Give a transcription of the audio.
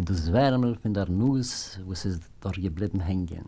in das Wärmel von der Nuss, wo es ist dort geblieben hängen.